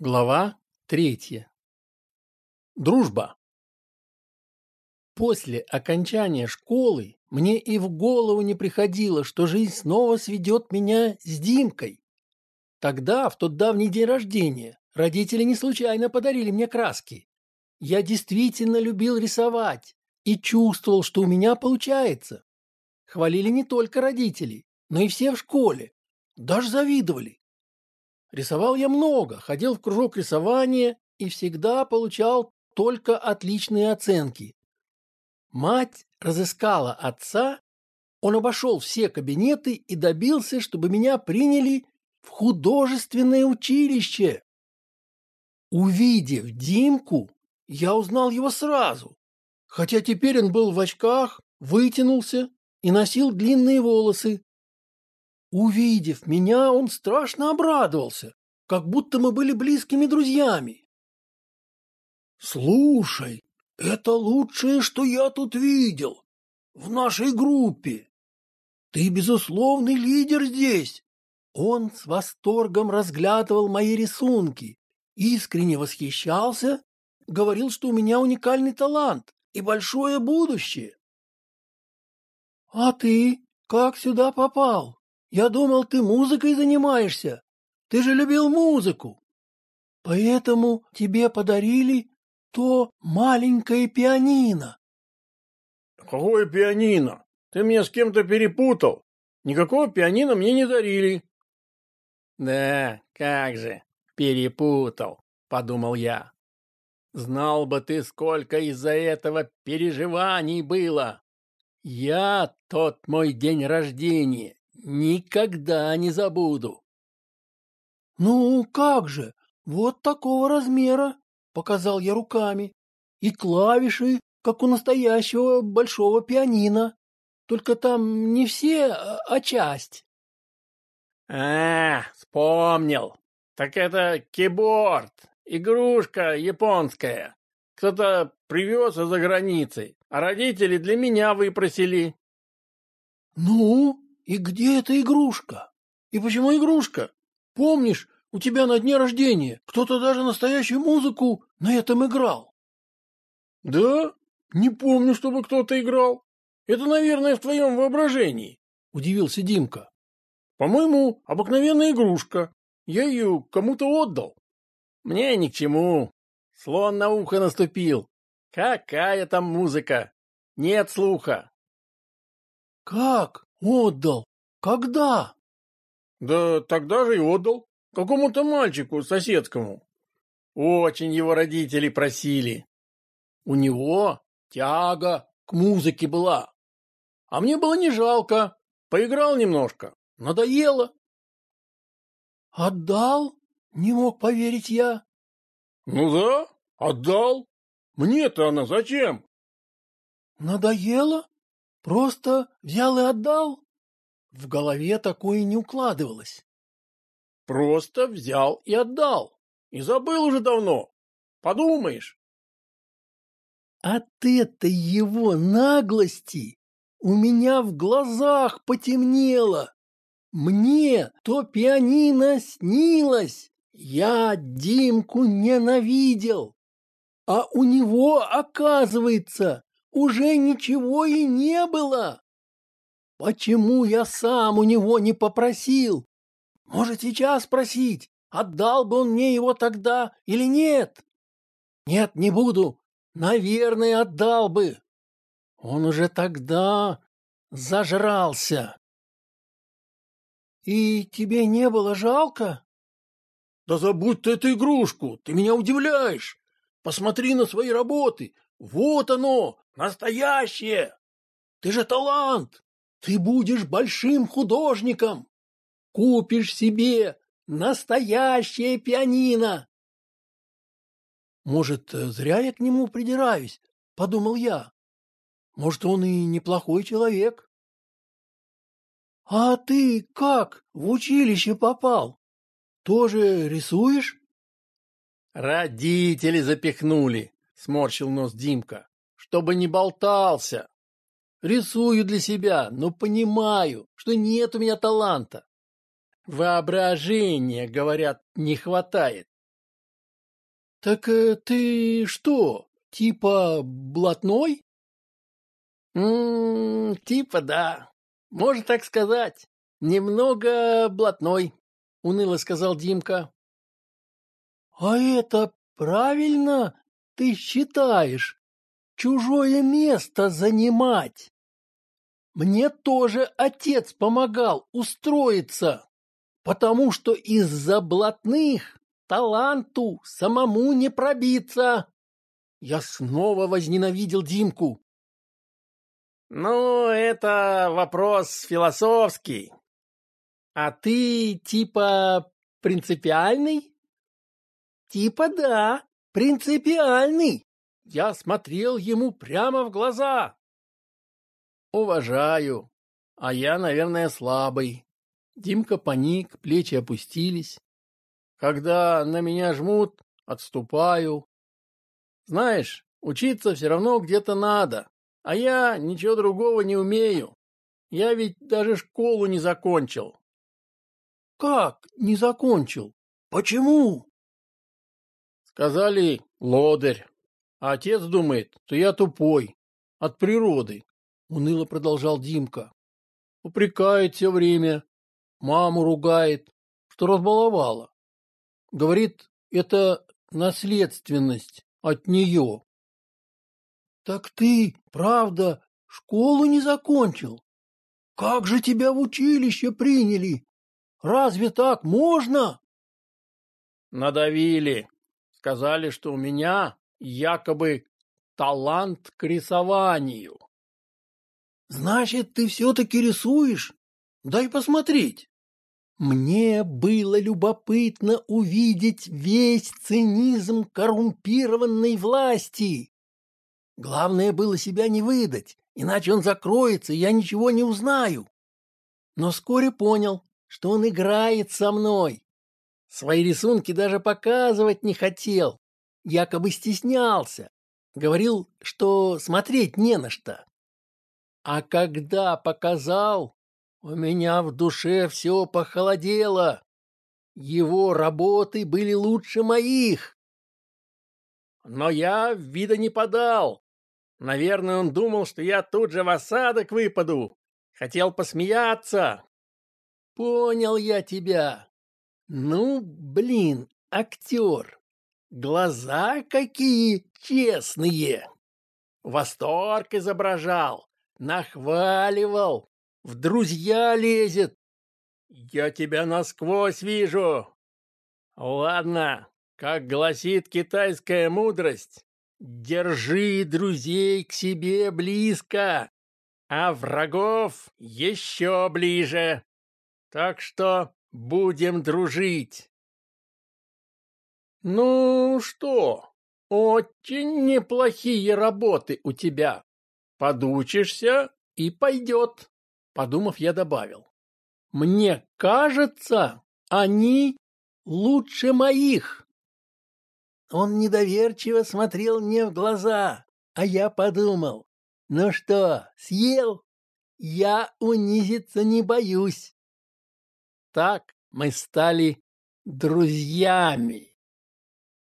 Глава третья. Дружба. После окончания школы мне и в голову не приходило, что жизнь снова сведет меня с Димкой. Тогда, в тот давний день рождения, родители не случайно подарили мне краски. Я действительно любил рисовать и чувствовал, что у меня получается. Хвалили не только родители, но и все в школе. Даже завидовали. Рисовал я много, ходил в кружок рисования и всегда получал только отличные оценки. Мать разыскала отца, он обошел все кабинеты и добился, чтобы меня приняли в художественное училище. Увидев Димку, я узнал его сразу, хотя теперь он был в очках, вытянулся и носил длинные волосы. Увидев меня, он страшно обрадовался, как будто мы были близкими друзьями. «Слушай, это лучшее, что я тут видел. В нашей группе. Ты безусловный лидер здесь». Он с восторгом разглядывал мои рисунки, искренне восхищался, говорил, что у меня уникальный талант и большое будущее. «А ты как сюда попал?» Я думал, ты музыкой занимаешься. Ты же любил музыку. Поэтому тебе подарили то маленькое пианино. Какое пианино? Ты меня с кем-то перепутал. Никакого пианино мне не дарили. Да, как же, перепутал, подумал я. Знал бы ты, сколько из-за этого переживаний было. Я тот мой день рождения Никогда не забуду. Ну, как же, вот такого размера, показал я руками. И клавиши, как у настоящего большого пианино. Только там не все, а, а часть. А, вспомнил. Так это киборд, игрушка японская. Кто-то привез из-за границы, а родители для меня выпросили. Ну, и где эта игрушка? И почему игрушка? Помнишь, у тебя на дне рождения кто-то даже настоящую музыку на этом играл. Да? Не помню, чтобы кто-то играл. Это, наверное, в твоем воображении, удивился Димка. По-моему, обыкновенная игрушка. Я ее кому-то отдал. Мне ни к чему. Слон на ухо наступил. Какая там музыка? Нет слуха. Как? Отдал? Когда? Да тогда же и отдал. Какому-то мальчику соседскому. Очень его родители просили. У него тяга к музыке была. А мне было не жалко. Поиграл немножко. Надоело. Отдал? Не мог поверить я. Ну да, отдал. Мне-то она зачем? Надоело? Просто взял и отдал? В голове такое не укладывалось. Просто взял и отдал. И забыл уже давно. Подумаешь. От этой его наглости у меня в глазах потемнело. Мне то пианино снилось. Я Димку ненавидел. А у него, оказывается, уже ничего и не было. Почему я сам у него не попросил? Может, сейчас спросить, отдал бы он мне его тогда или нет? Нет, не буду. Наверное, отдал бы. Он уже тогда зажрался. И тебе не было жалко? Да забудь ты эту игрушку, ты меня удивляешь. Посмотри на свои работы. Вот оно, Настоящее! Ты же талант! Ты будешь большим художником! Купишь себе настоящее пианино!» «Может, зря я к нему придираюсь?» — подумал я. «Может, он и неплохой человек?» «А ты как в училище попал? Тоже рисуешь?» «Родители запихнули», — сморщил нос Димка чтобы не болтался. Рисую для себя, но понимаю, что нет у меня таланта. Воображения, говорят, не хватает. Так э, ты что, типа блатной? М типа да. Можно так сказать. Немного блатной, уныло сказал Димка. А это правильно ты считаешь? Чужое место занимать? Мне тоже отец помогал устроиться, потому что из-за блатных таланту самому не пробиться. Я снова возненавидел Димку. Ну, это вопрос философский. А ты типа принципиальный? Типа да, принципиальный. Я смотрел ему прямо в глаза. Уважаю. А я, наверное, слабый. Димка паник, плечи опустились. Когда на меня жмут, отступаю. Знаешь, учиться все равно где-то надо. А я ничего другого не умею. Я ведь даже школу не закончил. Как не закончил? Почему? Сказали, лодырь. А отец думает, что я тупой. От природы. Уныло продолжал Димка. Упрекает все время. Маму ругает, что разбаловала. Говорит, это наследственность от нее. Так ты, правда, школу не закончил? Как же тебя в училище приняли? Разве так можно? Надавили. Сказали, что у меня якобы талант к рисованию. Значит, ты все-таки рисуешь? Дай посмотреть. Мне было любопытно увидеть весь цинизм коррумпированной власти. Главное было себя не выдать, иначе он закроется, и я ничего не узнаю. Но вскоре понял, что он играет со мной. Свои рисунки даже показывать не хотел, якобы стеснялся. Говорил, что смотреть не на что. А когда показал, у меня в душе все похолодело. Его работы были лучше моих. Но я вида не подал. Наверное, он думал, что я тут же в осадок выпаду. Хотел посмеяться. Понял я тебя. Ну, блин, актер. Глаза какие честные. Восторг изображал нахваливал, в друзья лезет. Я тебя насквозь вижу. Ладно, как гласит китайская мудрость, держи друзей к себе близко, а врагов еще ближе. Так что будем дружить. Ну что, очень неплохие работы у тебя. Подучишься и пойдет. Подумав, я добавил. Мне кажется, они лучше моих. Он недоверчиво смотрел мне в глаза, а я подумал, ну что, съел? Я унизиться не боюсь. Так мы стали друзьями.